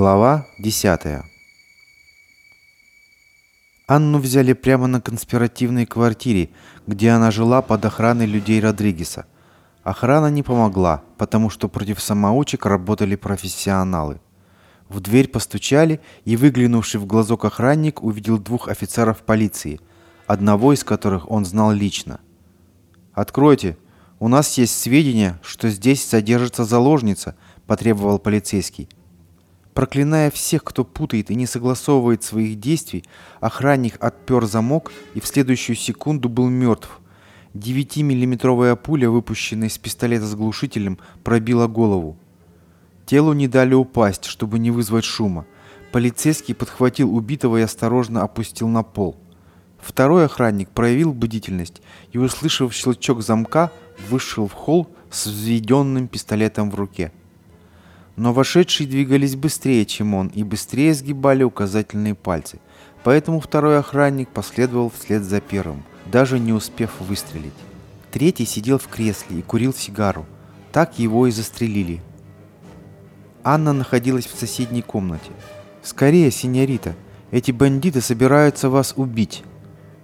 Глава 10 Анну взяли прямо на конспиративной квартире, где она жила под охраной людей Родригеса. Охрана не помогла, потому что против самоучек работали профессионалы. В дверь постучали, и выглянувший в глазок охранник увидел двух офицеров полиции, одного из которых он знал лично. «Откройте! У нас есть сведения, что здесь содержится заложница», – потребовал полицейский. Проклиная всех, кто путает и не согласовывает своих действий, охранник отпер замок и в следующую секунду был мертв. Девятимиллиметровая пуля, выпущенная из пистолета с глушителем, пробила голову. Телу не дали упасть, чтобы не вызвать шума. Полицейский подхватил убитого и осторожно опустил на пол. Второй охранник проявил бдительность и, услышав щелчок замка, вышел в холл с взведенным пистолетом в руке. Но вошедшие двигались быстрее, чем он, и быстрее сгибали указательные пальцы. Поэтому второй охранник последовал вслед за первым, даже не успев выстрелить. Третий сидел в кресле и курил сигару. Так его и застрелили. Анна находилась в соседней комнате. «Скорее, синьорита, эти бандиты собираются вас убить».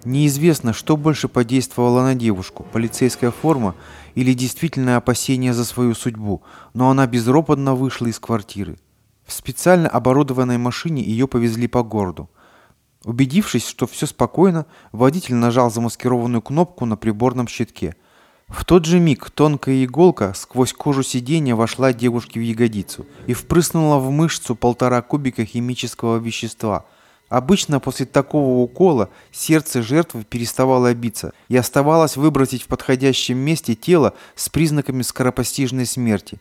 Неизвестно, что больше подействовало на девушку – полицейская форма или действительное опасение за свою судьбу, но она безропотно вышла из квартиры. В специально оборудованной машине ее повезли по городу. Убедившись, что все спокойно, водитель нажал замаскированную кнопку на приборном щитке. В тот же миг тонкая иголка сквозь кожу сиденья вошла девушке в ягодицу и впрыснула в мышцу полтора кубика химического вещества – Обычно после такого укола сердце жертвы переставало биться и оставалось выбросить в подходящем месте тело с признаками скоропостижной смерти.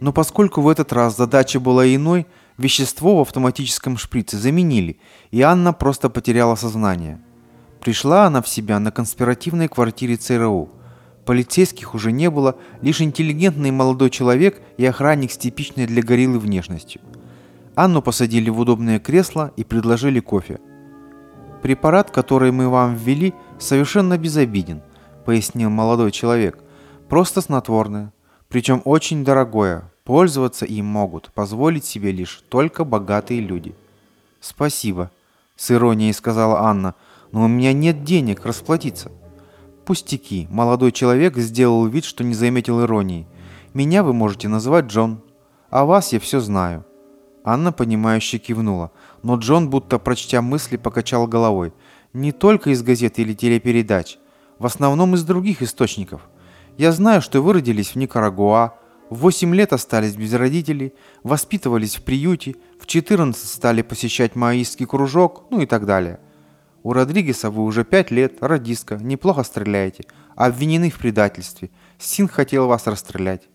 Но поскольку в этот раз задача была иной, вещество в автоматическом шприце заменили, и Анна просто потеряла сознание. Пришла она в себя на конспиративной квартире ЦРУ. Полицейских уже не было, лишь интеллигентный молодой человек и охранник с типичной для гориллы внешностью – Анну посадили в удобное кресло и предложили кофе. «Препарат, который мы вам ввели, совершенно безобиден», — пояснил молодой человек. «Просто снотворное, причем очень дорогое. Пользоваться им могут позволить себе лишь только богатые люди». «Спасибо», — с иронией сказала Анна, «но у меня нет денег расплатиться». «Пустяки», — молодой человек сделал вид, что не заметил иронии. «Меня вы можете называть Джон, а вас я все знаю». Анна, понимающе кивнула, но Джон, будто прочтя мысли, покачал головой. «Не только из газет или телепередач, в основном из других источников. Я знаю, что вы родились в Никарагуа, в 8 лет остались без родителей, воспитывались в приюте, в 14 стали посещать маоистский кружок, ну и так далее. У Родригеса вы уже 5 лет, радистка, неплохо стреляете, обвинены в предательстве. Син хотел вас расстрелять.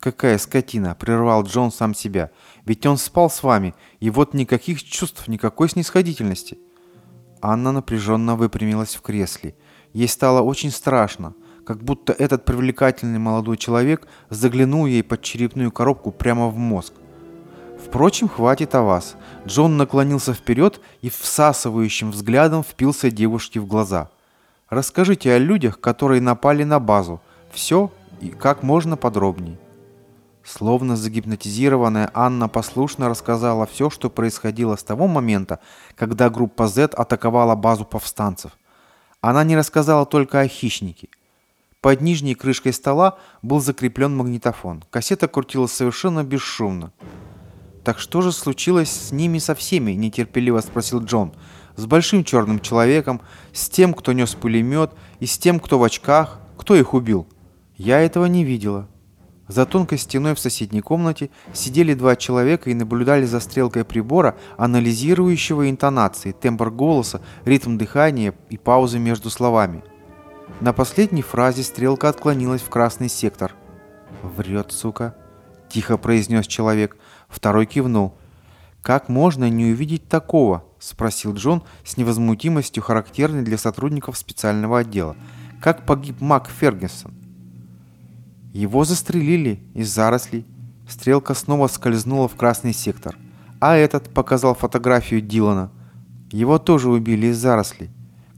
«Какая скотина!» – прервал Джон сам себя. «Ведь он спал с вами, и вот никаких чувств, никакой снисходительности!» Анна напряженно выпрямилась в кресле. Ей стало очень страшно, как будто этот привлекательный молодой человек заглянул ей под черепную коробку прямо в мозг. Впрочем, хватит о вас. Джон наклонился вперед и всасывающим взглядом впился девушке в глаза. Расскажите о людях, которые напали на базу. Все и как можно подробнее. Словно загипнотизированная, Анна послушно рассказала все, что происходило с того момента, когда группа Z атаковала базу повстанцев. Она не рассказала только о хищнике. Под нижней крышкой стола был закреплен магнитофон. Кассета крутилась совершенно бесшумно. «Так что же случилось с ними со всеми?» – нетерпеливо спросил Джон. «С большим черным человеком, с тем, кто нес пулемет, и с тем, кто в очках. Кто их убил?» «Я этого не видела», за тонкой стеной в соседней комнате сидели два человека и наблюдали за стрелкой прибора, анализирующего интонации, тембр голоса, ритм дыхания и паузы между словами. На последней фразе стрелка отклонилась в красный сектор. «Врет, сука!» – тихо произнес человек. Второй кивнул. «Как можно не увидеть такого?» – спросил Джон с невозмутимостью, характерной для сотрудников специального отдела. «Как погиб Мак Фергюсон?» Его застрелили из зарослей. Стрелка снова скользнула в красный сектор. А этот показал фотографию Дилана. Его тоже убили из зарослей.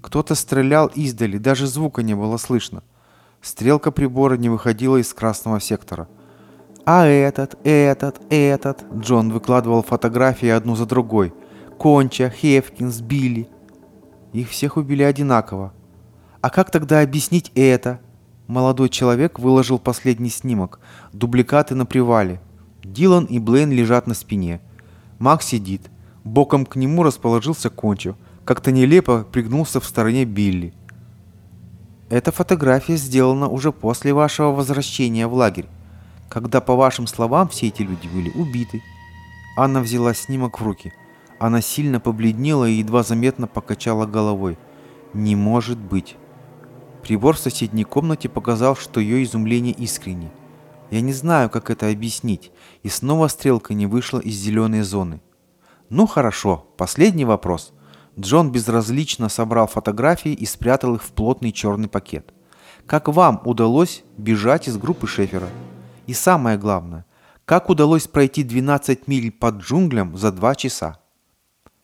Кто-то стрелял издали, даже звука не было слышно. Стрелка прибора не выходила из красного сектора. А этот, этот, этот. Джон выкладывал фотографии одну за другой. Конча, Хевкинс, Билли. Их всех убили одинаково. А как тогда объяснить это? Молодой человек выложил последний снимок. Дубликаты на привале. Дилан и Блейн лежат на спине. Мак сидит. Боком к нему расположился Конча. Как-то нелепо пригнулся в стороне Билли. Эта фотография сделана уже после вашего возвращения в лагерь когда, по вашим словам, все эти люди были убиты. Анна взяла снимок в руки. Она сильно побледнела и едва заметно покачала головой. «Не может быть!» Прибор в соседней комнате показал, что ее изумление искренне. Я не знаю, как это объяснить, и снова стрелка не вышла из зеленой зоны. Ну хорошо, последний вопрос. Джон безразлично собрал фотографии и спрятал их в плотный черный пакет. Как вам удалось бежать из группы Шефера? И самое главное, как удалось пройти 12 миль под джунглям за два часа?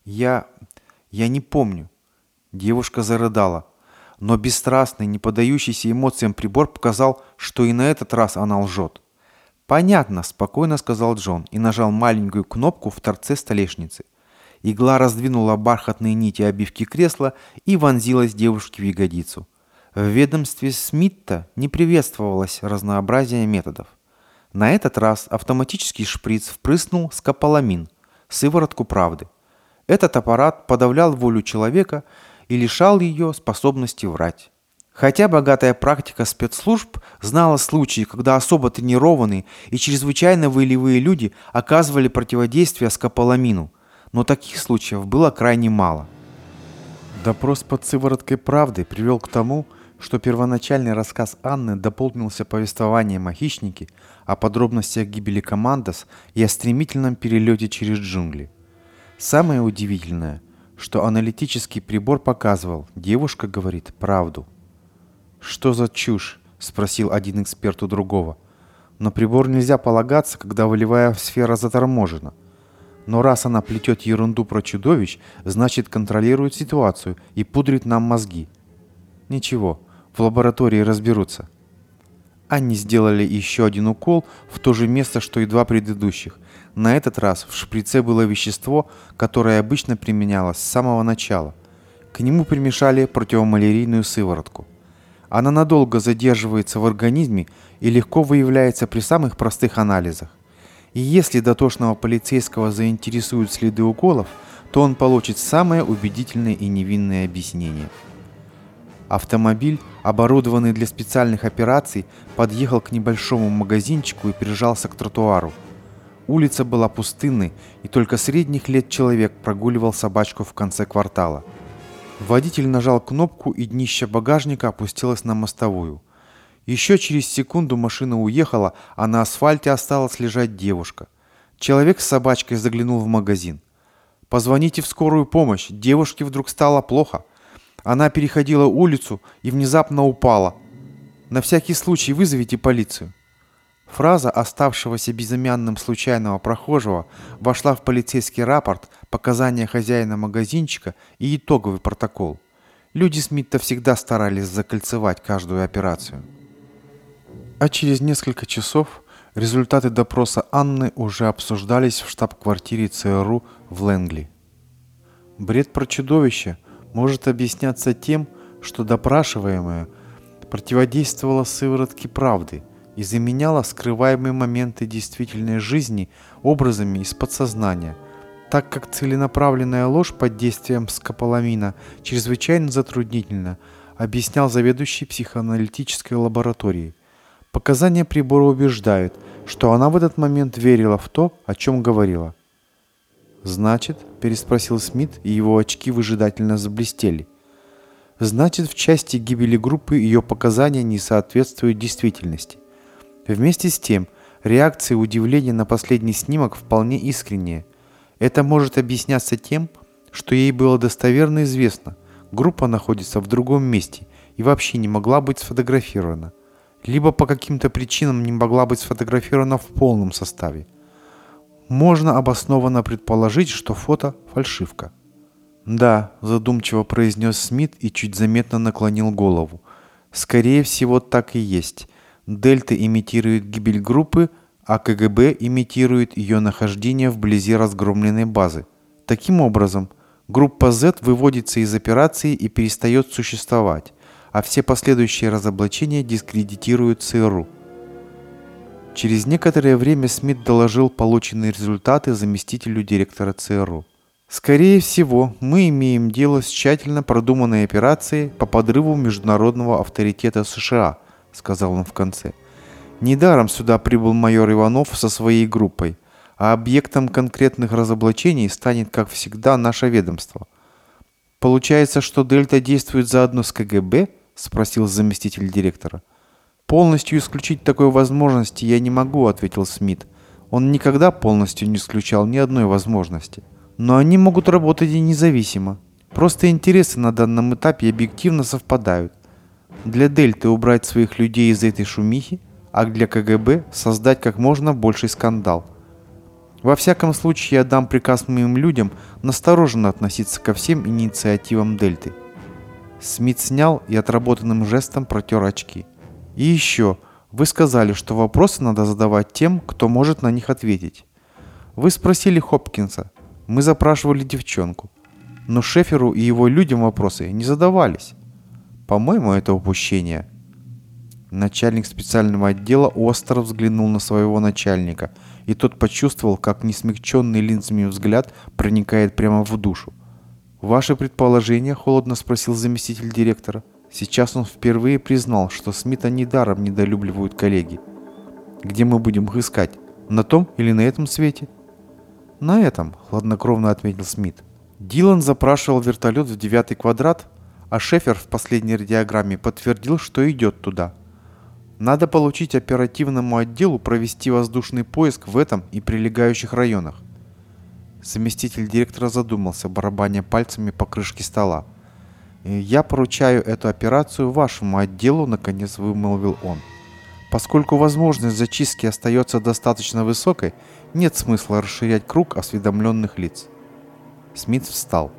Я... я не помню. Девушка зарыдала. Но бесстрастный, не подающийся эмоциям прибор показал, что и на этот раз она лжет. «Понятно», – спокойно сказал Джон и нажал маленькую кнопку в торце столешницы. Игла раздвинула бархатные нити обивки кресла и вонзилась девушке в ягодицу. В ведомстве Смитта не приветствовалось разнообразие методов. На этот раз автоматический шприц впрыснул скополамин, сыворотку правды. Этот аппарат подавлял волю человека и лишал ее способности врать. Хотя богатая практика спецслужб знала случаи, когда особо тренированные и чрезвычайно волевые люди оказывали противодействие скополамину, но таких случаев было крайне мало. Допрос под сывороткой правды привел к тому, что первоначальный рассказ Анны дополнился повествованием о хищнике, о подробностях гибели Командос и о стремительном перелете через джунгли. Самое удивительное, что аналитический прибор показывал, девушка говорит правду. «Что за чушь?» – спросил один эксперт у другого. «Но прибор нельзя полагаться, когда волевая сфера заторможена. Но раз она плетет ерунду про чудовищ, значит контролирует ситуацию и пудрит нам мозги. Ничего, в лаборатории разберутся. Они сделали еще один укол в то же место, что и два предыдущих. На этот раз в шприце было вещество, которое обычно применялось с самого начала. К нему примешали противомалярийную сыворотку. Она надолго задерживается в организме и легко выявляется при самых простых анализах. И если дотошного полицейского заинтересуют следы уколов, то он получит самое убедительное и невинное объяснение – Автомобиль, оборудованный для специальных операций, подъехал к небольшому магазинчику и прижался к тротуару. Улица была пустынной, и только средних лет человек прогуливал собачку в конце квартала. Водитель нажал кнопку, и днище багажника опустилось на мостовую. Еще через секунду машина уехала, а на асфальте осталась лежать девушка. Человек с собачкой заглянул в магазин. «Позвоните в скорую помощь, девушке вдруг стало плохо», она переходила улицу и внезапно упала. На всякий случай вызовите полицию. Фраза оставшегося безымянным случайного прохожего вошла в полицейский рапорт, показания хозяина магазинчика и итоговый протокол. Люди Смита всегда старались закольцевать каждую операцию. А через несколько часов результаты допроса Анны уже обсуждались в штаб-квартире ЦРУ в Лэнгли. Бред про чудовище – может объясняться тем, что допрашиваемая противодействовала сыворотке правды и заменяла скрываемые моменты действительной жизни образами из подсознания, так как целенаправленная ложь под действием скополамина чрезвычайно затруднительна, объяснял заведующий психоаналитической лабораторией. Показания прибора убеждают, что она в этот момент верила в то, о чем говорила. «Значит?» – переспросил Смит, и его очки выжидательно заблестели. «Значит, в части гибели группы ее показания не соответствуют действительности. Вместе с тем, реакция удивления на последний снимок вполне искренняя. Это может объясняться тем, что ей было достоверно известно, группа находится в другом месте и вообще не могла быть сфотографирована, либо по каким-то причинам не могла быть сфотографирована в полном составе – можно обоснованно предположить, что фото – фальшивка. «Да», – задумчиво произнес Смит и чуть заметно наклонил голову. «Скорее всего, так и есть. Дельта имитирует гибель группы, а КГБ имитирует ее нахождение вблизи разгромленной базы. Таким образом, группа Z выводится из операции и перестает существовать, а все последующие разоблачения дискредитируют ЦРУ. Через некоторое время Смит доложил полученные результаты заместителю директора ЦРУ. Скорее всего, мы имеем дело с тщательно продуманной операцией по подрыву международного авторитета США, сказал он в конце. Недаром сюда прибыл майор Иванов со своей группой, а объектом конкретных разоблачений станет, как всегда, наше ведомство. Получается, что Дельта действует заодно с КГБ? спросил заместитель директора. Полностью исключить такой возможности я не могу, ответил Смит. Он никогда полностью не исключал ни одной возможности. Но они могут работать и независимо. Просто интересы на данном этапе объективно совпадают. Для Дельты убрать своих людей из этой шумихи, а для КГБ создать как можно больший скандал. Во всяком случае, я дам приказ моим людям настороженно относиться ко всем инициативам Дельты. Смит снял и отработанным жестом протер очки. И еще, вы сказали, что вопросы надо задавать тем, кто может на них ответить. Вы спросили Хопкинса, мы запрашивали девчонку. Но Шеферу и его людям вопросы не задавались. По-моему, это упущение. Начальник специального отдела остро взглянул на своего начальника, и тот почувствовал, как несмягченный линзами взгляд проникает прямо в душу. «Ваше предположение?» – холодно спросил заместитель директора. Сейчас он впервые признал, что Смита недаром недолюбливают коллеги. «Где мы будем их искать? На том или на этом свете?» «На этом», — хладнокровно отметил Смит. Дилан запрашивал вертолет в девятый квадрат, а Шефер в последней радиограмме подтвердил, что идет туда. Надо получить оперативному отделу провести воздушный поиск в этом и прилегающих районах. Заместитель директора задумался, барабаня пальцами по крышке стола. «Я поручаю эту операцию вашему отделу», — наконец вымолвил он. Поскольку возможность зачистки остается достаточно высокой, нет смысла расширять круг осведомленных лиц. Смит встал.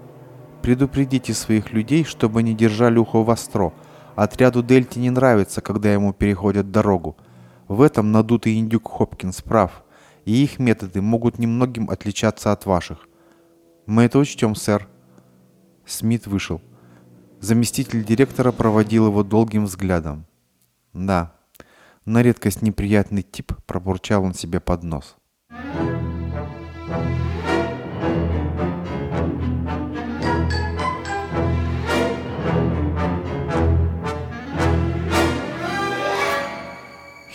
«Предупредите своих людей, чтобы они держали ухо востро. Отряду Дельти не нравится, когда ему переходят дорогу. В этом надутый индюк Хопкинс прав, и их методы могут немногим отличаться от ваших. Мы это учтем, сэр». Смит вышел. Заместитель директора проводил его долгим взглядом. «Да, на редкость неприятный тип», — пробурчал он себе под нос.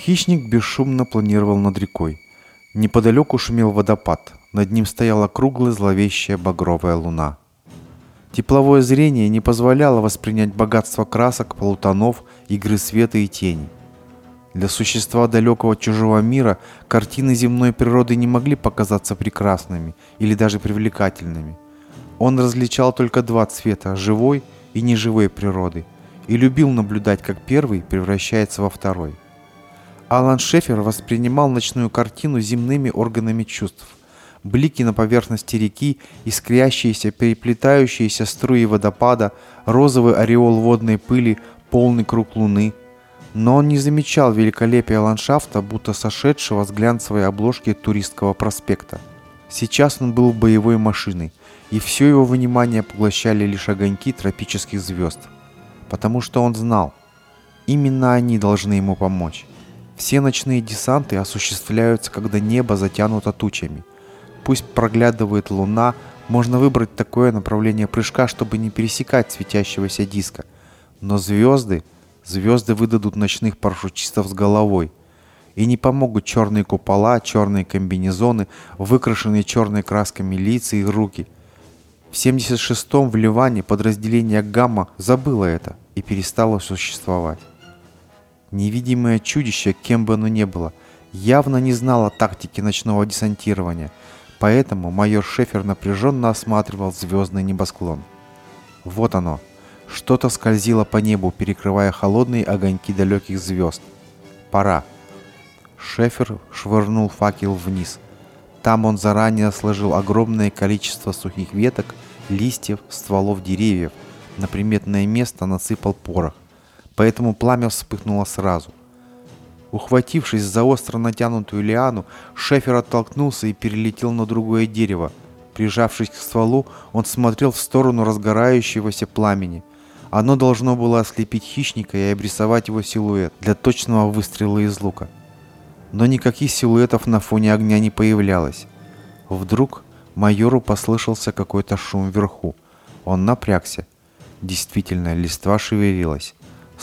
Хищник бесшумно планировал над рекой. Неподалеку шумел водопад. Над ним стояла круглая зловещая багровая луна. Тепловое зрение не позволяло воспринять богатство красок, полутонов, игры света и тени. Для существа далекого чужого мира картины земной природы не могли показаться прекрасными или даже привлекательными. Он различал только два цвета – живой и неживой природы, и любил наблюдать, как первый превращается во второй. Алан Шефер воспринимал ночную картину земными органами чувств. Блики на поверхности реки, искрящиеся, переплетающиеся струи водопада, розовый ореол водной пыли, полный круг луны – но он не замечал великолепия ландшафта, будто сошедшего с глянцевой обложки туристского проспекта. Сейчас он был боевой машиной, и все его внимание поглощали лишь огоньки тропических звезд. Потому что он знал, именно они должны ему помочь. Все ночные десанты осуществляются, когда небо затянуто тучами. Пусть проглядывает луна, можно выбрать такое направление прыжка, чтобы не пересекать светящегося диска. Но звезды Звезды выдадут ночных парашютистов с головой. И не помогут черные купола, черные комбинезоны, выкрашенные черной красками лица и руки. В 76-м в Ливане подразделение «Гамма» забыло это и перестало существовать. Невидимое чудище, кем бы оно ни было, явно не знало тактики ночного десантирования, поэтому майор Шефер напряженно осматривал звездный небосклон. Вот оно – что-то скользило по небу, перекрывая холодные огоньки далеких звезд. Пора. Шефер швырнул факел вниз. Там он заранее сложил огромное количество сухих веток, листьев, стволов деревьев. На приметное место насыпал порох. Поэтому пламя вспыхнуло сразу. Ухватившись за остро натянутую лиану, Шефер оттолкнулся и перелетел на другое дерево. Прижавшись к стволу, он смотрел в сторону разгорающегося пламени. Оно должно было ослепить хищника и обрисовать его силуэт для точного выстрела из лука. Но никаких силуэтов на фоне огня не появлялось. Вдруг майору послышался какой-то шум вверху. Он напрягся. Действительно, листва шевелилась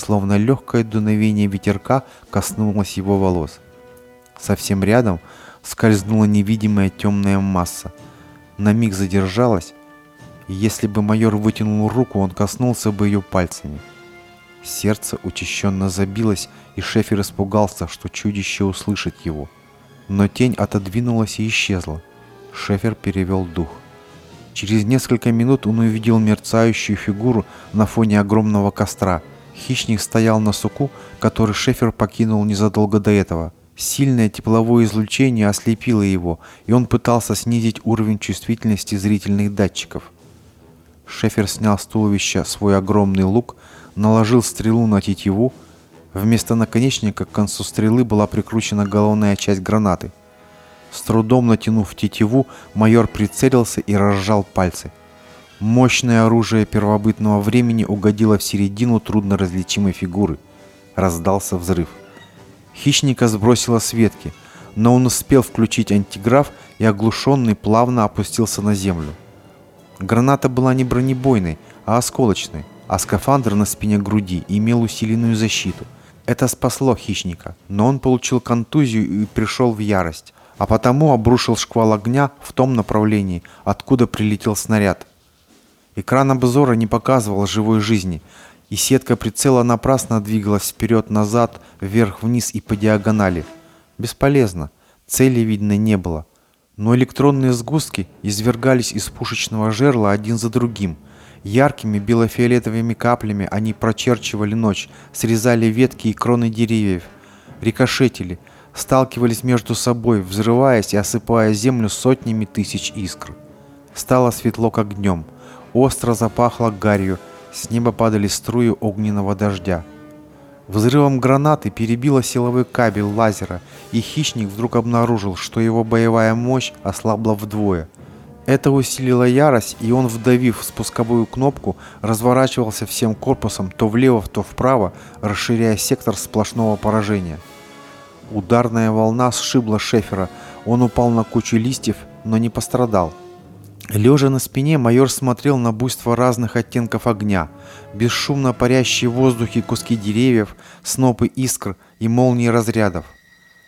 словно легкое дуновение ветерка коснулось его волос. Совсем рядом скользнула невидимая темная масса. На миг задержалась, и если бы майор вытянул руку, он коснулся бы ее пальцами. Сердце учащенно забилось, и Шефер испугался, что чудище услышит его. Но тень отодвинулась и исчезла. Шефер перевел дух. Через несколько минут он увидел мерцающую фигуру на фоне огромного костра – Хищник стоял на суку, который Шефер покинул незадолго до этого. Сильное тепловое излучение ослепило его, и он пытался снизить уровень чувствительности зрительных датчиков. Шефер снял с туловища свой огромный лук, наложил стрелу на тетиву. Вместо наконечника к концу стрелы была прикручена головная часть гранаты. С трудом натянув тетиву, майор прицелился и разжал пальцы – Мощное оружие первобытного времени угодило в середину трудноразличимой фигуры. Раздался взрыв. Хищника сбросило с ветки, но он успел включить антиграф и оглушенный плавно опустился на землю. Граната была не бронебойной, а осколочной, а скафандр на спине груди имел усиленную защиту. Это спасло хищника, но он получил контузию и пришел в ярость, а потому обрушил шквал огня в том направлении, откуда прилетел снаряд. Экран обзора не показывал живой жизни, и сетка прицела напрасно двигалась вперед-назад, вверх-вниз и по диагонали. Бесполезно, цели видно не было. Но электронные сгустки извергались из пушечного жерла один за другим. Яркими белофиолетовыми каплями они прочерчивали ночь, срезали ветки и кроны деревьев, рикошетили, сталкивались между собой, взрываясь и осыпая землю сотнями тысяч искр. Стало светло, как днем – Остро запахло гарью, с неба падали струи огненного дождя. Взрывом гранаты перебило силовой кабель лазера, и хищник вдруг обнаружил, что его боевая мощь ослабла вдвое. Это усилило ярость, и он, вдавив спусковую кнопку, разворачивался всем корпусом то влево, то вправо, расширяя сектор сплошного поражения. Ударная волна сшибла Шефера, он упал на кучу листьев, но не пострадал. Лежа на спине, майор смотрел на буйство разных оттенков огня, бесшумно парящие в воздухе куски деревьев, снопы искр и молнии разрядов.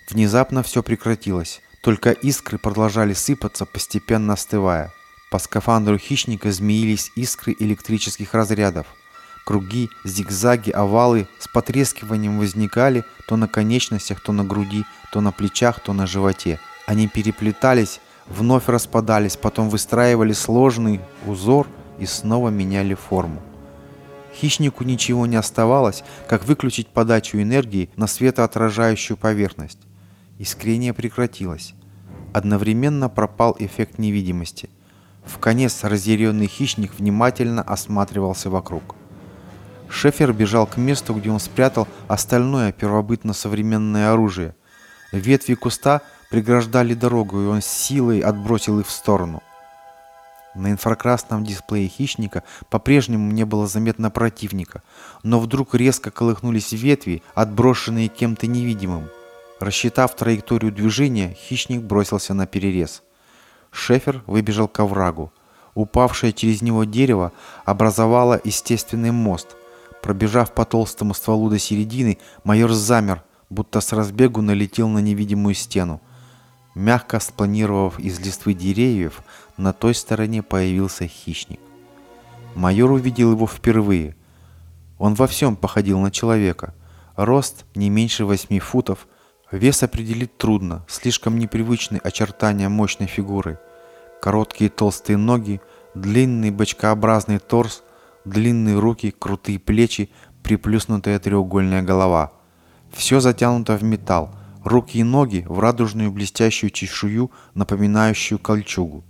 Внезапно все прекратилось, только искры продолжали сыпаться, постепенно остывая. По скафандру хищника змеились искры электрических разрядов. Круги, зигзаги, овалы с потрескиванием возникали то на конечностях, то на груди, то на плечах, то на животе. Они переплетались, вновь распадались, потом выстраивали сложный узор и снова меняли форму. Хищнику ничего не оставалось, как выключить подачу энергии на светоотражающую поверхность. Искрение прекратилось. Одновременно пропал эффект невидимости. В конец разъяренный хищник внимательно осматривался вокруг. Шефер бежал к месту, где он спрятал остальное первобытно-современное оружие. Ветви куста преграждали дорогу, и он силой отбросил их в сторону. На инфракрасном дисплее хищника по-прежнему не было заметно противника, но вдруг резко колыхнулись ветви, отброшенные кем-то невидимым. Рассчитав траекторию движения, хищник бросился на перерез. Шефер выбежал к оврагу. Упавшее через него дерево образовало естественный мост. Пробежав по толстому стволу до середины, майор замер, будто с разбегу налетел на невидимую стену. Мягко спланировав из листвы деревьев, на той стороне появился хищник. Майор увидел его впервые. Он во всем походил на человека. Рост не меньше восьми футов, вес определить трудно, слишком непривычные очертания мощной фигуры. Короткие толстые ноги, длинный бочкообразный торс, длинные руки, крутые плечи, приплюснутая треугольная голова. Все затянуто в металл, руки и ноги в радужную блестящую чешую, напоминающую кольчугу.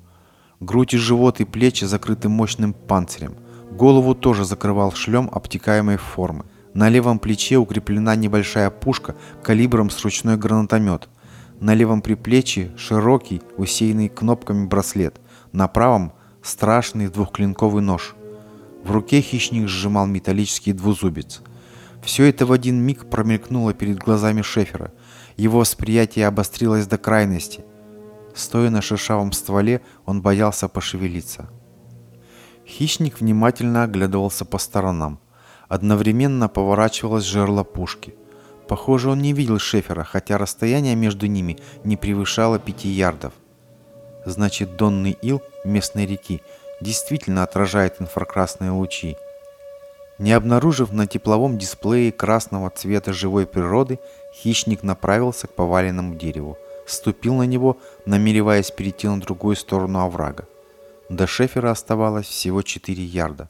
Грудь и живот и плечи закрыты мощным панцирем. Голову тоже закрывал шлем обтекаемой формы. На левом плече укреплена небольшая пушка калибром с ручной гранатомет. На левом приплечье широкий, усеянный кнопками браслет. На правом – страшный двухклинковый нож. В руке хищник сжимал металлический двузубец. Все это в один миг промелькнуло перед глазами Шефера. Его восприятие обострилось до крайности. Стоя на шершавом стволе, он боялся пошевелиться. Хищник внимательно оглядывался по сторонам. Одновременно поворачивалось жерло пушки. Похоже, он не видел Шефера, хотя расстояние между ними не превышало пяти ярдов. Значит, донный ил местной реки действительно отражает инфракрасные лучи. Не обнаружив на тепловом дисплее красного цвета живой природы, хищник направился к поваленному дереву, ступил на него, намереваясь перейти на другую сторону оврага. До Шефера оставалось всего 4 ярда.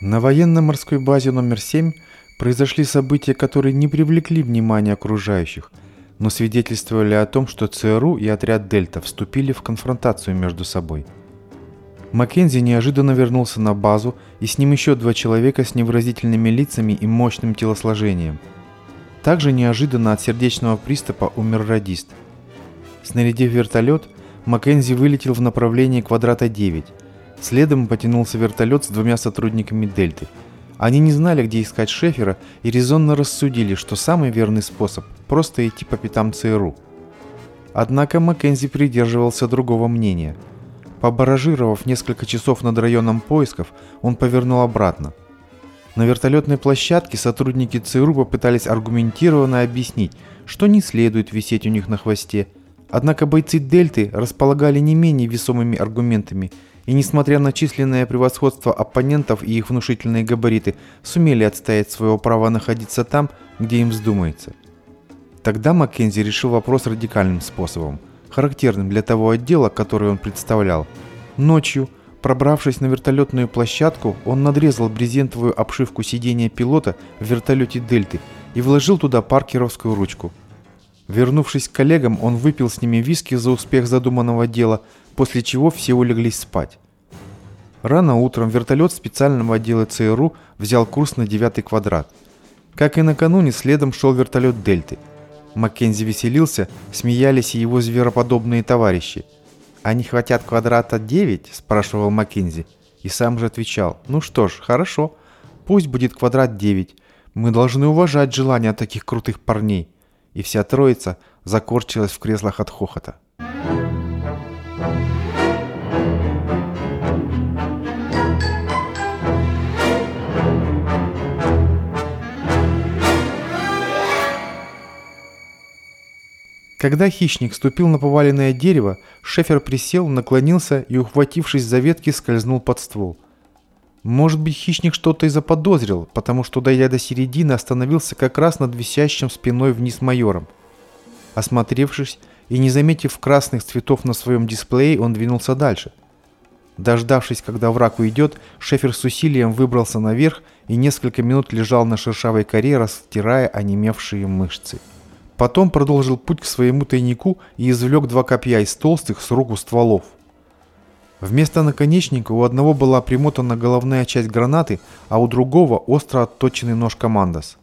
На военно-морской базе номер 7 произошли события, которые не привлекли внимания окружающих, но свидетельствовали о том, что ЦРУ и отряд «Дельта» вступили в конфронтацию между собой. Маккензи неожиданно вернулся на базу, и с ним еще два человека с невыразительными лицами и мощным телосложением. Также неожиданно от сердечного приступа умер радист. Снарядив вертолет, Маккензи вылетел в направлении квадрата 9. Следом потянулся вертолет с двумя сотрудниками «Дельты». Они не знали, где искать Шефера и резонно рассудили, что самый верный способ – просто идти по пятам ЦРУ. Однако Маккензи придерживался другого мнения – Побаражировав несколько часов над районом поисков, он повернул обратно. На вертолетной площадке сотрудники ЦРУ попытались аргументированно объяснить, что не следует висеть у них на хвосте. Однако бойцы Дельты располагали не менее весомыми аргументами и, несмотря на численное превосходство оппонентов и их внушительные габариты, сумели отстоять своего права находиться там, где им вздумается. Тогда Маккензи решил вопрос радикальным способом – характерным для того отдела, который он представлял. Ночью, пробравшись на вертолетную площадку, он надрезал брезентовую обшивку сидения пилота в вертолете «Дельты» и вложил туда паркеровскую ручку. Вернувшись к коллегам, он выпил с ними виски за успех задуманного дела, после чего все улеглись спать. Рано утром вертолет специального отдела ЦРУ взял курс на девятый квадрат. Как и накануне, следом шел вертолет «Дельты». Маккензи веселился, смеялись и его звероподобные товарищи. «Они хотят квадрата 9?» – спрашивал Маккензи. И сам же отвечал, «Ну что ж, хорошо, пусть будет квадрат 9. Мы должны уважать желания таких крутых парней». И вся троица закорчилась в креслах от хохота. Когда хищник ступил на поваленное дерево, Шефер присел, наклонился и, ухватившись за ветки, скользнул под ствол. Может быть, хищник что-то и заподозрил, потому что, дойдя до середины, остановился как раз над висящим спиной вниз майором. Осмотревшись и не заметив красных цветов на своем дисплее, он двинулся дальше. Дождавшись, когда враг уйдет, Шефер с усилием выбрался наверх и несколько минут лежал на шершавой коре, растирая онемевшие мышцы. Потом продолжил путь к своему тайнику и извлек два копья из толстых с руку стволов. Вместо наконечника у одного была примотана головная часть гранаты, а у другого остро отточенный нож командос.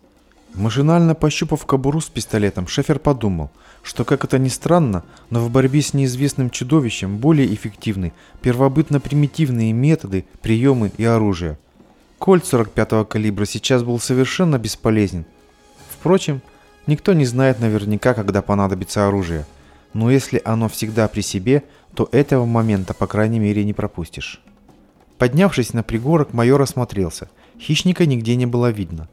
Машинально пощупав кобуру с пистолетом, Шефер подумал, что, как это ни странно, но в борьбе с неизвестным чудовищем более эффективны первобытно-примитивные методы, приемы и оружие. Кольт 45-го калибра сейчас был совершенно бесполезен. Впрочем, Никто не знает наверняка, когда понадобится оружие. Но если оно всегда при себе, то этого момента, по крайней мере, не пропустишь. Поднявшись на пригорок, майор осмотрелся. Хищника нигде не было видно.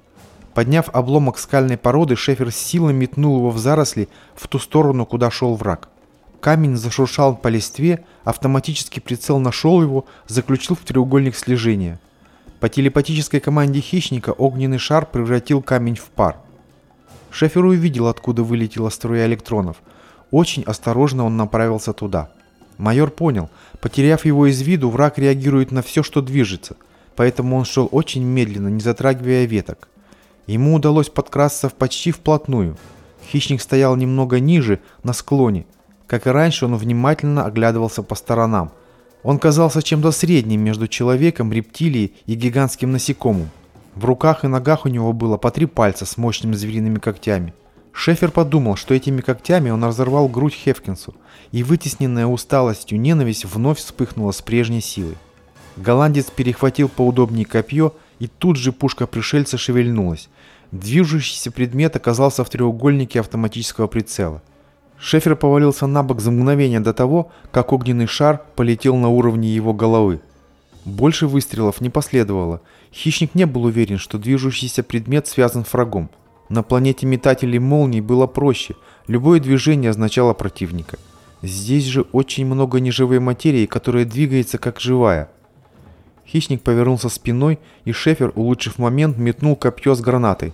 Подняв обломок скальной породы, Шефер с силой метнул его в заросли в ту сторону, куда шел враг. Камень зашуршал по листве, автоматический прицел нашел его, заключил в треугольник слежения. По телепатической команде хищника огненный шар превратил камень в пар – Шефер увидел, откуда вылетела струя электронов. Очень осторожно он направился туда. Майор понял, потеряв его из виду, враг реагирует на все, что движется, поэтому он шел очень медленно, не затрагивая веток. Ему удалось подкрасться почти вплотную. Хищник стоял немного ниже, на склоне. Как и раньше, он внимательно оглядывался по сторонам. Он казался чем-то средним между человеком, рептилией и гигантским насекомым. В руках и ногах у него было по три пальца с мощными звериными когтями. Шефер подумал, что этими когтями он разорвал грудь Хефкинсу, и вытесненная усталостью ненависть вновь вспыхнула с прежней силой. Голландец перехватил поудобнее копье, и тут же пушка пришельца шевельнулась. Движущийся предмет оказался в треугольнике автоматического прицела. Шефер повалился на бок за мгновение до того, как огненный шар полетел на уровне его головы. Больше выстрелов не последовало. Хищник не был уверен, что движущийся предмет связан с врагом. На планете метателей молний было проще. Любое движение означало противника. Здесь же очень много неживой материи, которая двигается как живая. Хищник повернулся спиной, и Шефер, улучшив момент, метнул копье с гранатой.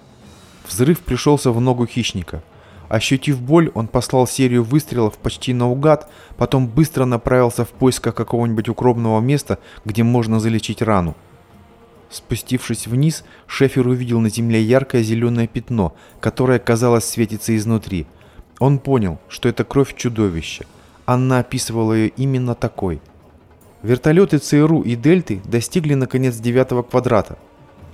Взрыв пришелся в ногу хищника. Ощутив боль, он послал серию выстрелов почти наугад, потом быстро направился в поисках какого-нибудь укромного места, где можно залечить рану. Спустившись вниз, Шефер увидел на земле яркое зеленое пятно, которое, казалось, светится изнутри. Он понял, что это кровь чудовища. Анна описывала ее именно такой. Вертолеты ЦРУ и Дельты достигли наконец девятого квадрата.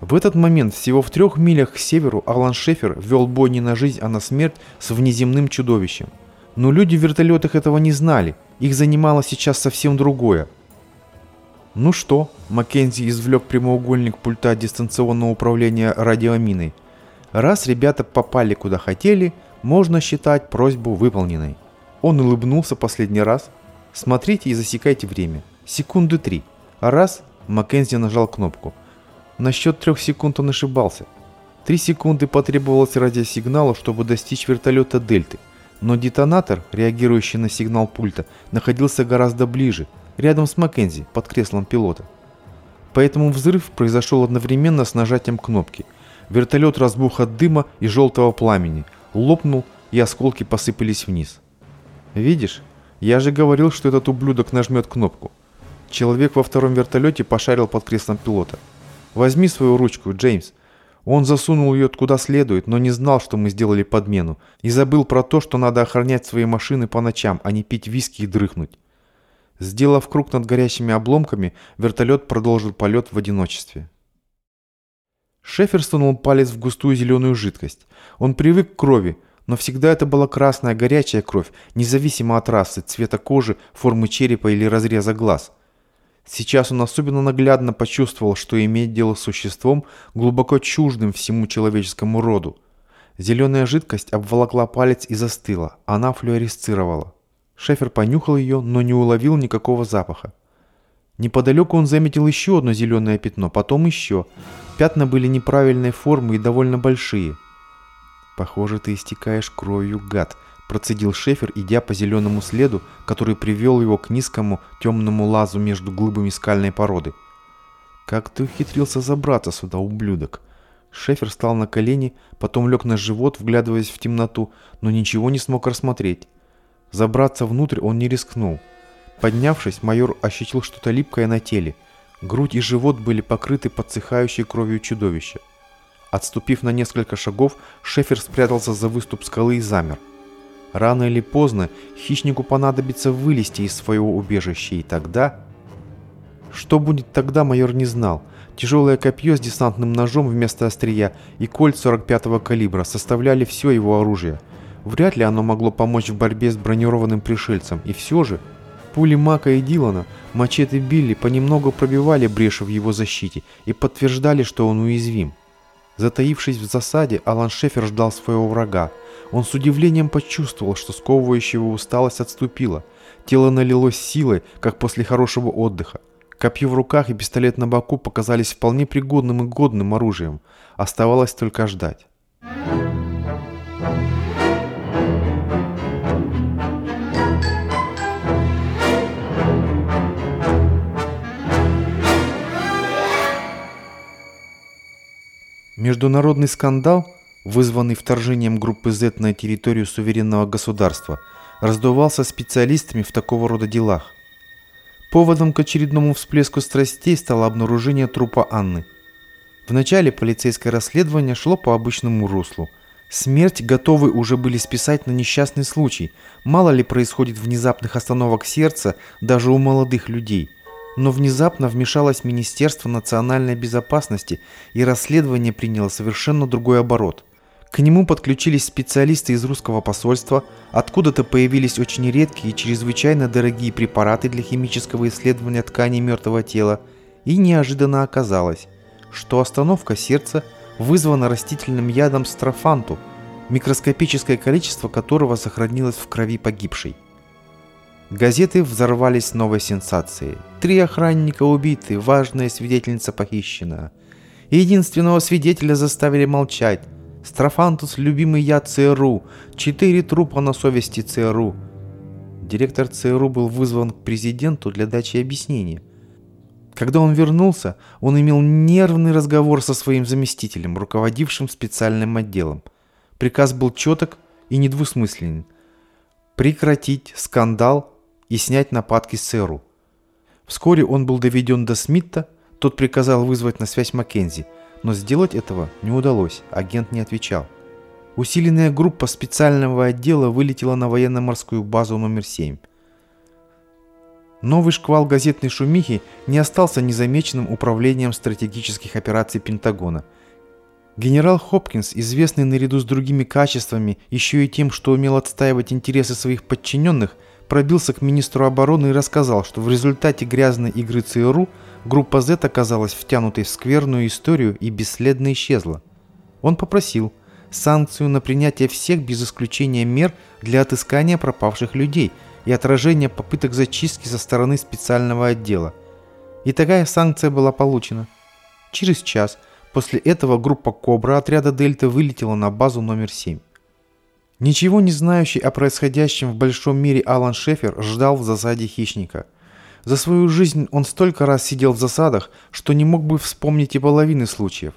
В этот момент всего в трех милях к северу Алан Шефер вел бой не на жизнь, а на смерть с внеземным чудовищем. Но люди в вертолетах этого не знали, их занимало сейчас совсем другое. «Ну что?» – Маккензи извлек прямоугольник пульта дистанционного управления радиоминой. «Раз ребята попали куда хотели, можно считать просьбу выполненной». Он улыбнулся последний раз. «Смотрите и засекайте время. Секунды три. Раз» – Маккензи нажал кнопку. На счет трех секунд он ошибался. Три секунды потребовалось радиосигналу, чтобы достичь вертолета Дельты. Но детонатор, реагирующий на сигнал пульта, находился гораздо ближе – рядом с Маккензи, под креслом пилота. Поэтому взрыв произошел одновременно с нажатием кнопки. Вертолет разбух от дыма и желтого пламени, лопнул, и осколки посыпались вниз. «Видишь, я же говорил, что этот ублюдок нажмет кнопку». Человек во втором вертолете пошарил под креслом пилота. «Возьми свою ручку, Джеймс». Он засунул ее куда следует, но не знал, что мы сделали подмену, и забыл про то, что надо охранять свои машины по ночам, а не пить виски и дрыхнуть. Сделав круг над горящими обломками, вертолет продолжил полет в одиночестве. Шефер сунул палец в густую зеленую жидкость. Он привык к крови, но всегда это была красная горячая кровь, независимо от расы, цвета кожи, формы черепа или разреза глаз. Сейчас он особенно наглядно почувствовал, что имеет дело с существом, глубоко чуждым всему человеческому роду. Зеленая жидкость обволокла палец и застыла, она флюоресцировала. Шефер понюхал ее, но не уловил никакого запаха. Неподалеку он заметил еще одно зеленое пятно, потом еще. Пятна были неправильной формы и довольно большие. «Похоже, ты истекаешь кровью, гад», – процедил Шефер, идя по зеленому следу, который привел его к низкому темному лазу между глыбами скальной породы. «Как ты ухитрился забраться сюда, ублюдок?» Шефер встал на колени, потом лег на живот, вглядываясь в темноту, но ничего не смог рассмотреть. Забраться внутрь он не рискнул. Поднявшись, майор ощутил что-то липкое на теле. Грудь и живот были покрыты подсыхающей кровью чудовища. Отступив на несколько шагов, Шефер спрятался за выступ скалы и замер. Рано или поздно хищнику понадобится вылезти из своего убежища, и тогда... Что будет тогда, майор не знал. Тяжелое копье с десантным ножом вместо острия и кольт 45-го калибра составляли все его оружие – Вряд ли оно могло помочь в борьбе с бронированным пришельцем, и все же пули Мака и Дилана, мачете Билли понемногу пробивали бреши в его защите и подтверждали, что он уязвим. Затаившись в засаде, Алан Шефер ждал своего врага. Он с удивлением почувствовал, что сковывающая его усталость отступила. Тело налилось силой, как после хорошего отдыха. Копье в руках и пистолет на боку показались вполне пригодным и годным оружием. Оставалось только ждать. Международный скандал, вызванный вторжением группы Z на территорию суверенного государства, раздувался специалистами в такого рода делах. Поводом к очередному всплеску страстей стало обнаружение трупа Анны. Вначале полицейское расследование шло по обычному руслу. Смерть готовы уже были списать на несчастный случай. Мало ли происходит внезапных остановок сердца даже у молодых людей. Но внезапно вмешалось Министерство национальной безопасности, и расследование приняло совершенно другой оборот. К нему подключились специалисты из русского посольства, откуда-то появились очень редкие и чрезвычайно дорогие препараты для химического исследования тканей мертвого тела, и неожиданно оказалось, что остановка сердца вызвана растительным ядом строфанту, микроскопическое количество которого сохранилось в крови погибшей. Газеты взорвались новой сенсацией. Три охранника убиты, важная свидетельница похищена. Единственного свидетеля заставили молчать. Строфантус – любимый яд ЦРУ. Четыре трупа на совести ЦРУ. Директор ЦРУ был вызван к президенту для дачи объяснения. Когда он вернулся, он имел нервный разговор со своим заместителем, руководившим специальным отделом. Приказ был четок и недвусмысленен. Прекратить скандал и снять нападки с ЦРУ. Вскоре он был доведен до Смита, тот приказал вызвать на связь Маккензи, но сделать этого не удалось, агент не отвечал. Усиленная группа специального отдела вылетела на военно-морскую базу номер 7. Новый шквал газетной шумихи не остался незамеченным управлением стратегических операций Пентагона. Генерал Хопкинс, известный наряду с другими качествами еще и тем, что умел отстаивать интересы своих подчиненных, пробился к министру обороны и рассказал, что в результате грязной игры ЦРУ группа Z оказалась втянутой в скверную историю и бесследно исчезла. Он попросил санкцию на принятие всех без исключения мер для отыскания пропавших людей и отражения попыток зачистки со стороны специального отдела. И такая санкция была получена. Через час после этого группа «Кобра» отряда «Дельта» вылетела на базу номер 7. Ничего не знающий о происходящем в большом мире Алан Шефер ждал в засаде хищника. За свою жизнь он столько раз сидел в засадах, что не мог бы вспомнить и половины случаев.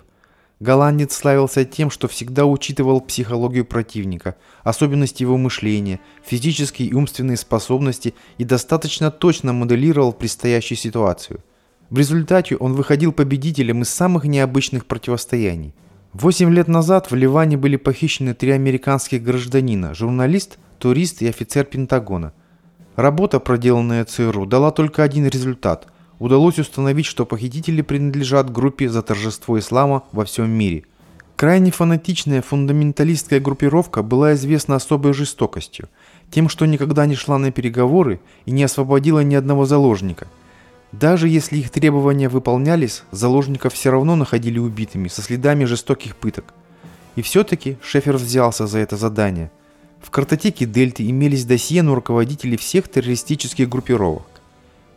Голландец славился тем, что всегда учитывал психологию противника, особенности его мышления, физические и умственные способности и достаточно точно моделировал предстоящую ситуацию. В результате он выходил победителем из самых необычных противостояний – Восемь лет назад в Ливане были похищены три американских гражданина – журналист, турист и офицер Пентагона. Работа, проделанная ЦРУ, дала только один результат. Удалось установить, что похитители принадлежат группе за торжество ислама во всем мире. Крайне фанатичная фундаменталистская группировка была известна особой жестокостью, тем, что никогда не шла на переговоры и не освободила ни одного заложника – даже если их требования выполнялись, заложников все равно находили убитыми, со следами жестоких пыток. И все-таки Шефер взялся за это задание. В картотеке Дельты имелись досье на руководителей всех террористических группировок.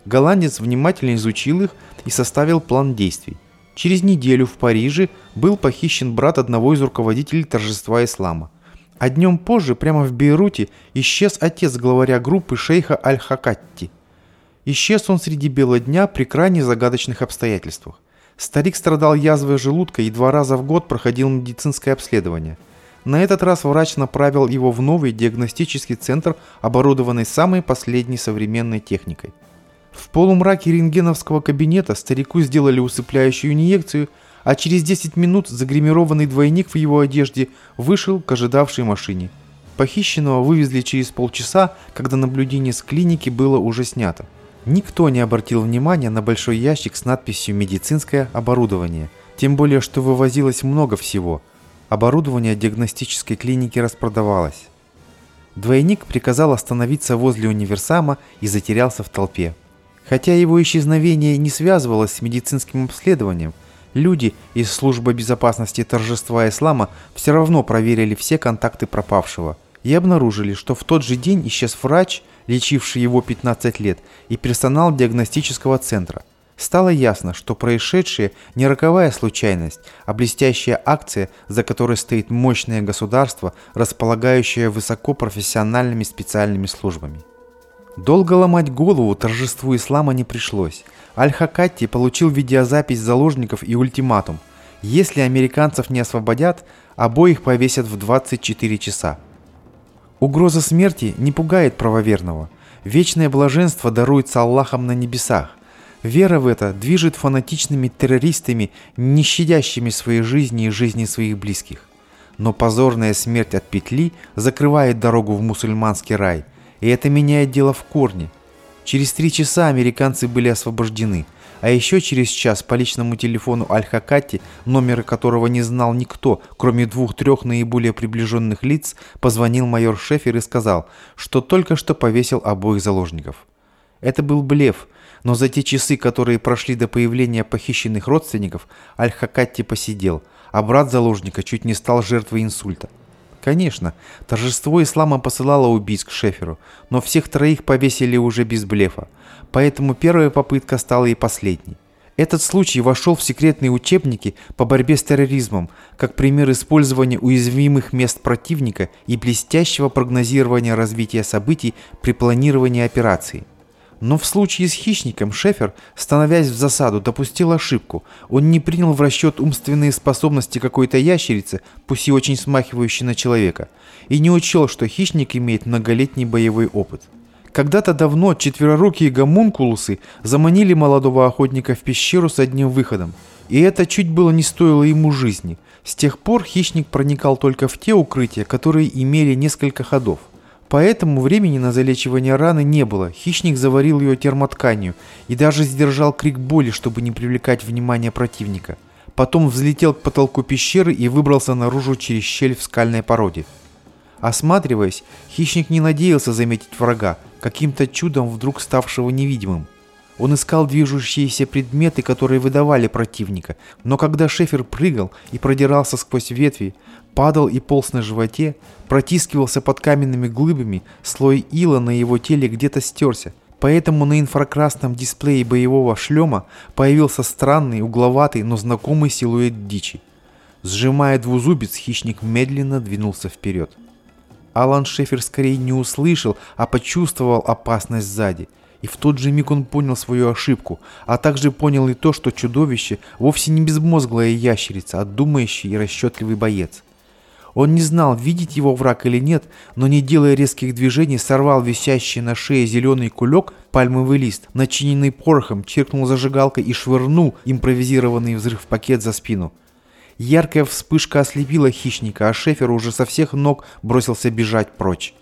Голландец внимательно изучил их и составил план действий. Через неделю в Париже был похищен брат одного из руководителей торжества ислама. А днем позже, прямо в Бейруте, исчез отец главаря группы шейха Аль-Хакатти – Исчез он среди бела дня при крайне загадочных обстоятельствах. Старик страдал язвой желудка и два раза в год проходил медицинское обследование. На этот раз врач направил его в новый диагностический центр, оборудованный самой последней современной техникой. В полумраке рентгеновского кабинета старику сделали усыпляющую инъекцию, а через 10 минут загримированный двойник в его одежде вышел к ожидавшей машине. Похищенного вывезли через полчаса, когда наблюдение с клиники было уже снято. Никто не обратил внимания на большой ящик с надписью «Медицинское оборудование», тем более, что вывозилось много всего. Оборудование диагностической клиники распродавалось. Двойник приказал остановиться возле универсама и затерялся в толпе. Хотя его исчезновение не связывалось с медицинским обследованием, люди из службы безопасности торжества ислама все равно проверили все контакты пропавшего и обнаружили, что в тот же день исчез врач, лечивший его 15 лет, и персонал диагностического центра. Стало ясно, что происшедшее не роковая случайность, а блестящая акция, за которой стоит мощное государство, располагающее высокопрофессиональными специальными службами. Долго ломать голову торжеству ислама не пришлось. Аль-Хакатти получил видеозапись заложников и ультиматум. Если американцев не освободят, обоих повесят в 24 часа. Угроза смерти не пугает правоверного. Вечное блаженство даруется Аллахом на небесах. Вера в это движет фанатичными террористами, не щадящими своей жизни и жизни своих близких. Но позорная смерть от петли закрывает дорогу в мусульманский рай, и это меняет дело в корне. Через три часа американцы были освобождены, а еще через час по личному телефону Аль-Хакати, номера которого не знал никто, кроме двух-трех наиболее приближенных лиц, позвонил майор Шефер и сказал, что только что повесил обоих заложников. Это был блеф, но за те часы, которые прошли до появления похищенных родственников, Аль-Хакатти посидел, а брат заложника чуть не стал жертвой инсульта. Конечно, торжество ислама посылало убийц к Шеферу, но всех троих повесили уже без блефа, поэтому первая попытка стала и последней. Этот случай вошел в секретные учебники по борьбе с терроризмом, как пример использования уязвимых мест противника и блестящего прогнозирования развития событий при планировании операции. Но в случае с хищником Шефер, становясь в засаду, допустил ошибку. Он не принял в расчет умственные способности какой-то ящерицы, пусть и очень смахивающей на человека, и не учел, что хищник имеет многолетний боевой опыт. Когда-то давно четверорукие гомункулусы заманили молодого охотника в пещеру с одним выходом, и это чуть было не стоило ему жизни. С тех пор хищник проникал только в те укрытия, которые имели несколько ходов. Поэтому времени на залечивание раны не было. Хищник заварил ее термотканью и даже сдержал крик боли, чтобы не привлекать внимание противника. Потом взлетел к потолку пещеры и выбрался наружу через щель в скальной породе. Осматриваясь, хищник не надеялся заметить врага, каким-то чудом вдруг ставшего невидимым. Он искал движущиеся предметы, которые выдавали противника, но когда Шефер прыгал и продирался сквозь ветви, падал и полз на животе, протискивался под каменными глыбами, слой ила на его теле где-то стерся. Поэтому на инфракрасном дисплее боевого шлема появился странный, угловатый, но знакомый силуэт дичи. Сжимая двузубец, хищник медленно двинулся вперед. Алан Шефер скорее не услышал, а почувствовал опасность сзади – и в тот же миг он понял свою ошибку, а также понял и то, что чудовище вовсе не безмозглая ящерица, а думающий и расчетливый боец. Он не знал, видеть его враг или нет, но не делая резких движений, сорвал висящий на шее зеленый кулек, пальмовый лист, начиненный порохом, чиркнул зажигалкой и швырнул импровизированный взрыв-пакет за спину. Яркая вспышка ослепила хищника, а Шефер уже со всех ног бросился бежать прочь.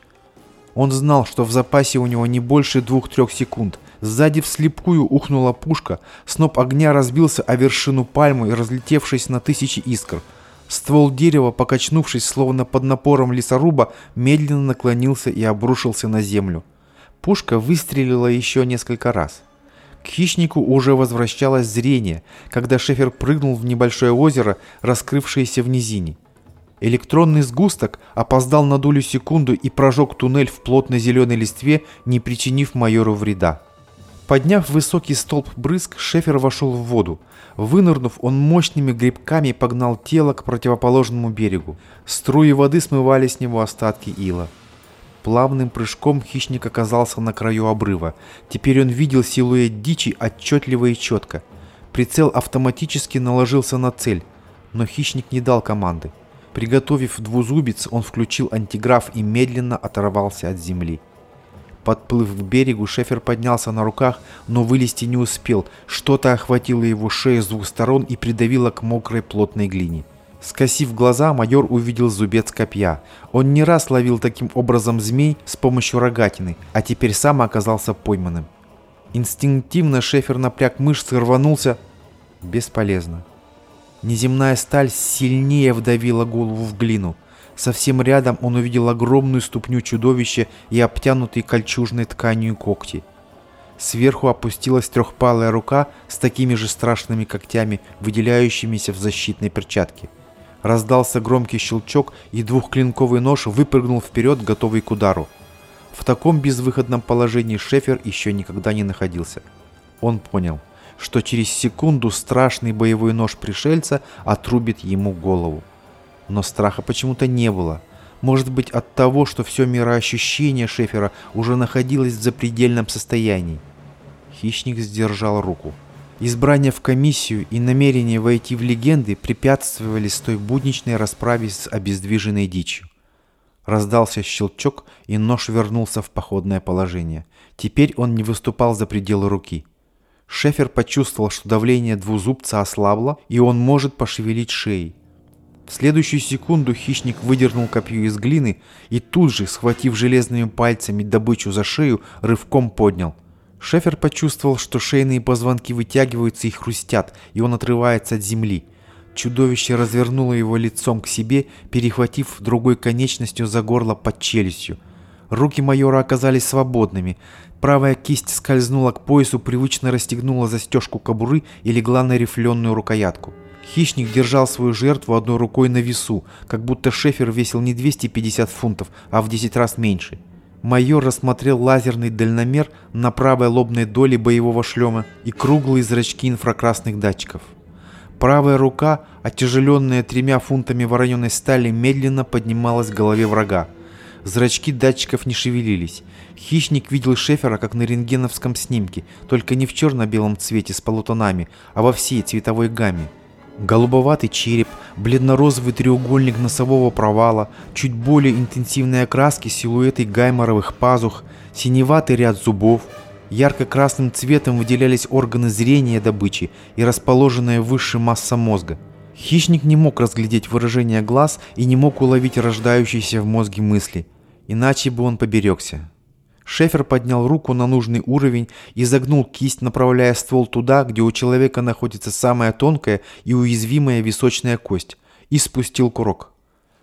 Он знал, что в запасе у него не больше двух-трех секунд. Сзади вслепую ухнула пушка, сноп огня разбился о вершину пальмы, разлетевшись на тысячи искр. Ствол дерева, покачнувшись словно под напором лесоруба, медленно наклонился и обрушился на землю. Пушка выстрелила еще несколько раз. К хищнику уже возвращалось зрение, когда Шефер прыгнул в небольшое озеро, раскрывшееся в низине. Электронный сгусток опоздал на долю секунду и прожег туннель в плотной зеленой листве, не причинив майору вреда. Подняв высокий столб брызг, Шефер вошел в воду. Вынырнув, он мощными грибками погнал тело к противоположному берегу. Струи воды смывали с него остатки ила. Плавным прыжком хищник оказался на краю обрыва. Теперь он видел силуэт дичи отчетливо и четко. Прицел автоматически наложился на цель, но хищник не дал команды. Приготовив двузубец, он включил антиграф и медленно оторвался от земли. Подплыв к берегу, Шефер поднялся на руках, но вылезти не успел. Что-то охватило его шею с двух сторон и придавило к мокрой плотной глине. Скосив глаза, майор увидел зубец копья. Он не раз ловил таким образом змей с помощью рогатины, а теперь сам оказался пойманным. Инстинктивно Шефер напряг мышцы, рванулся. Бесполезно. Неземная сталь сильнее вдавила голову в глину. Совсем рядом он увидел огромную ступню чудовища и обтянутые кольчужной тканью когти. Сверху опустилась трехпалая рука с такими же страшными когтями, выделяющимися в защитной перчатке. Раздался громкий щелчок, и двухклинковый нож выпрыгнул вперед, готовый к удару. В таком безвыходном положении Шефер еще никогда не находился. Он понял что через секунду страшный боевой нож пришельца отрубит ему голову. Но страха почему-то не было. Может быть от того, что все мироощущение Шефера уже находилось в запредельном состоянии. Хищник сдержал руку. Избрание в комиссию и намерение войти в легенды препятствовали той будничной расправе с обездвиженной дичью. Раздался щелчок, и нож вернулся в походное положение. Теперь он не выступал за пределы руки. Шефер почувствовал, что давление двузубца ослабло, и он может пошевелить шеей. В следующую секунду хищник выдернул копье из глины и тут же, схватив железными пальцами добычу за шею, рывком поднял. Шефер почувствовал, что шейные позвонки вытягиваются и хрустят, и он отрывается от земли. Чудовище развернуло его лицом к себе, перехватив другой конечностью за горло под челюстью. Руки майора оказались свободными. Правая кисть скользнула к поясу, привычно расстегнула застежку кобуры и легла на рифленую рукоятку. Хищник держал свою жертву одной рукой на весу, как будто шефер весил не 250 фунтов, а в 10 раз меньше. Майор рассмотрел лазерный дальномер на правой лобной доле боевого шлема и круглые зрачки инфракрасных датчиков. Правая рука, отяжеленная тремя фунтами вороненой стали, медленно поднималась к голове врага. Зрачки датчиков не шевелились. Хищник видел Шефера, как на рентгеновском снимке, только не в черно-белом цвете с полутонами, а во всей цветовой гамме. Голубоватый череп, бледно-розовый треугольник носового провала, чуть более интенсивные окраски, силуэты гайморовых пазух, синеватый ряд зубов – Ярко-красным цветом выделялись органы зрения добычи и расположенная выше масса мозга. Хищник не мог разглядеть выражение глаз и не мог уловить рождающиеся в мозге мысли, иначе бы он поберегся. Шефер поднял руку на нужный уровень и загнул кисть, направляя ствол туда, где у человека находится самая тонкая и уязвимая височная кость, и спустил курок.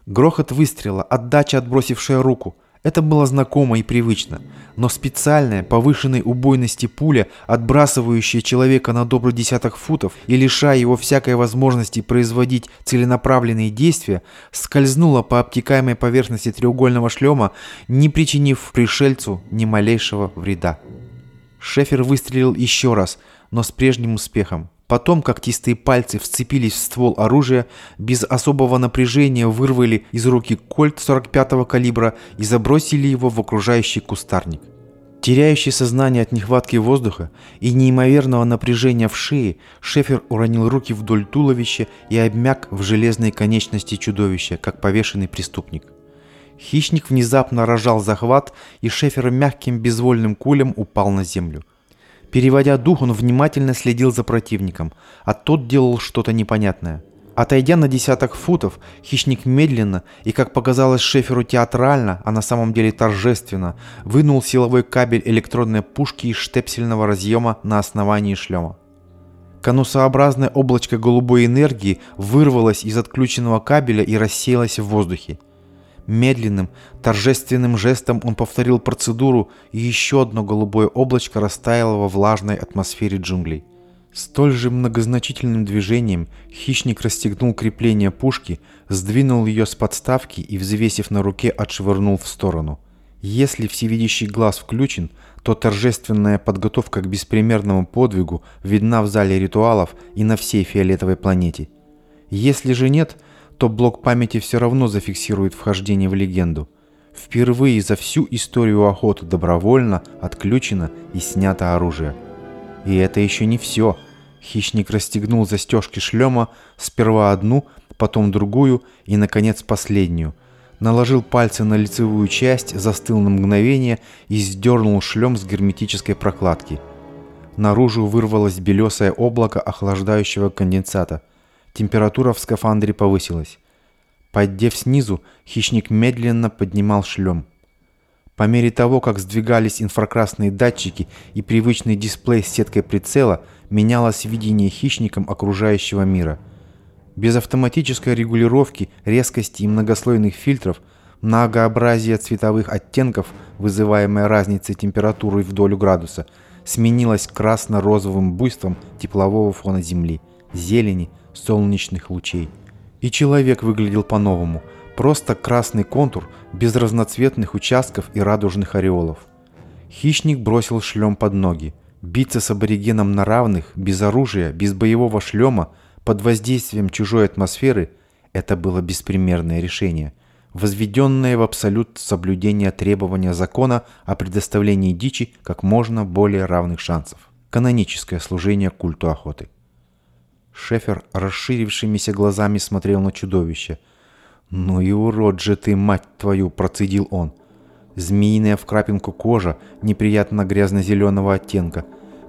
Грохот выстрела, отдача, отбросившая руку – это было знакомо и привычно, но специальная повышенной убойности пуля, отбрасывающая человека на добрый десяток футов и лишая его всякой возможности производить целенаправленные действия, скользнула по обтекаемой поверхности треугольного шлема, не причинив пришельцу ни малейшего вреда. Шефер выстрелил еще раз, но с прежним успехом. Потом когтистые пальцы вцепились в ствол оружия, без особого напряжения вырвали из руки кольт 45-го калибра и забросили его в окружающий кустарник. Теряющий сознание от нехватки воздуха и неимоверного напряжения в шее, Шефер уронил руки вдоль туловища и обмяк в железной конечности чудовища, как повешенный преступник. Хищник внезапно рожал захват, и Шефер мягким безвольным кулем упал на землю – Переводя дух, он внимательно следил за противником, а тот делал что-то непонятное. Отойдя на десяток футов, хищник медленно и, как показалось Шеферу театрально, а на самом деле торжественно, вынул силовой кабель электронной пушки из штепсельного разъема на основании шлема. Конусообразное облачко голубой энергии вырвалось из отключенного кабеля и рассеялось в воздухе. Медленным, торжественным жестом он повторил процедуру, и еще одно голубое облачко растаяло во влажной атмосфере джунглей. Столь же многозначительным движением хищник расстегнул крепление пушки, сдвинул ее с подставки и, взвесив на руке, отшвырнул в сторону. Если всевидящий глаз включен, то торжественная подготовка к беспримерному подвигу видна в зале ритуалов и на всей фиолетовой планете. Если же нет – то блок памяти все равно зафиксирует вхождение в легенду. Впервые за всю историю охоты добровольно отключено и снято оружие. И это еще не все. Хищник расстегнул застежки шлема, сперва одну, потом другую и, наконец, последнюю. Наложил пальцы на лицевую часть, застыл на мгновение и сдернул шлем с герметической прокладки. Наружу вырвалось белесое облако охлаждающего конденсата – Температура в скафандре повысилась. Поддев снизу, хищник медленно поднимал шлем. По мере того, как сдвигались инфракрасные датчики и привычный дисплей с сеткой прицела, менялось видение хищником окружающего мира. Без автоматической регулировки, резкости и многослойных фильтров, многообразие цветовых оттенков, вызываемое разницей температуры в долю градуса, сменилось красно-розовым буйством теплового фона Земли, зелени, солнечных лучей. И человек выглядел по-новому. Просто красный контур, без разноцветных участков и радужных ореолов. Хищник бросил шлем под ноги. Биться с аборигеном на равных, без оружия, без боевого шлема, под воздействием чужой атмосферы – это было беспримерное решение, возведенное в абсолют соблюдения требования закона о предоставлении дичи как можно более равных шансов. Каноническое служение культу охоты. Шефер расширившимися глазами смотрел на чудовище. «Ну и урод же ты, мать твою!» – процедил он. Змеиная в крапинку кожа, неприятно грязно-зеленого оттенка,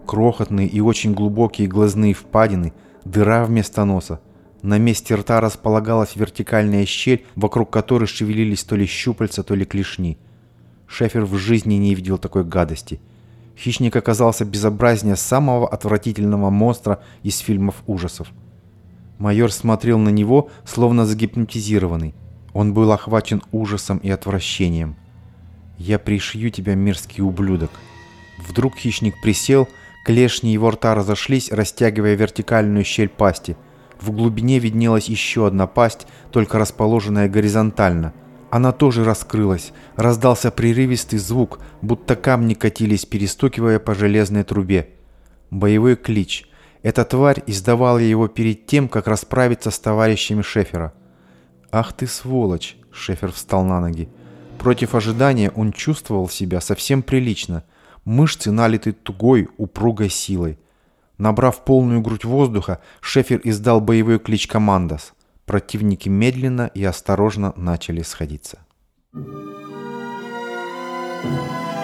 крохотные и очень глубокие глазные впадины, дыра вместо носа. На месте рта располагалась вертикальная щель, вокруг которой шевелились то ли щупальца, то ли клешни. Шефер в жизни не видел такой гадости. Хищник оказался безобразнее самого отвратительного монстра из фильмов ужасов. Майор смотрел на него, словно загипнотизированный. Он был охвачен ужасом и отвращением. «Я пришью тебя, мерзкий ублюдок!» Вдруг хищник присел, клешни его рта разошлись, растягивая вертикальную щель пасти. В глубине виднелась еще одна пасть, только расположенная горизонтально. Она тоже раскрылась. Раздался прерывистый звук, будто камни катились, перестукивая по железной трубе. Боевой клич. Эта тварь издавала его перед тем, как расправиться с товарищами Шефера. «Ах ты сволочь!» – Шефер встал на ноги. Против ожидания он чувствовал себя совсем прилично. Мышцы налиты тугой, упругой силой. Набрав полную грудь воздуха, Шефер издал боевой клич «Командос». Противники медленно и осторожно начали сходиться. Thank you.